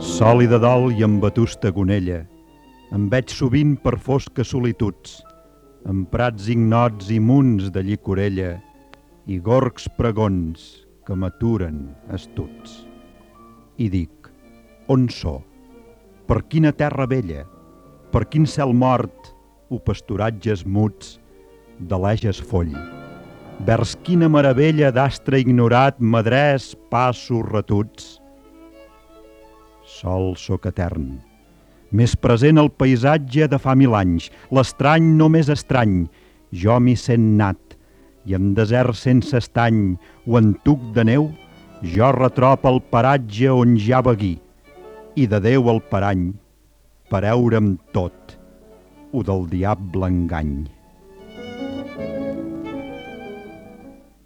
Sòlida dol i amb vetusta gonella, em veig sovint per fosques solituds, en prats ignots i munts de llicorella i gorgs pregons que m'aturen estuts. I dic, on so? Per quina terra vella? Per quin cel mort o pasturatges muts de l'eges foll? Vers quina meravella d'astre ignorat madrès passos retuts? Sol soc etern, més present el paisatge de fa mil anys, l'estrany no més estrany, jo m'hi sent nat, i en desert sense estany o en tuc de neu, jo retrop el paratge on ja veguí, i de Déu el parany, per eurem tot, o del diable engany.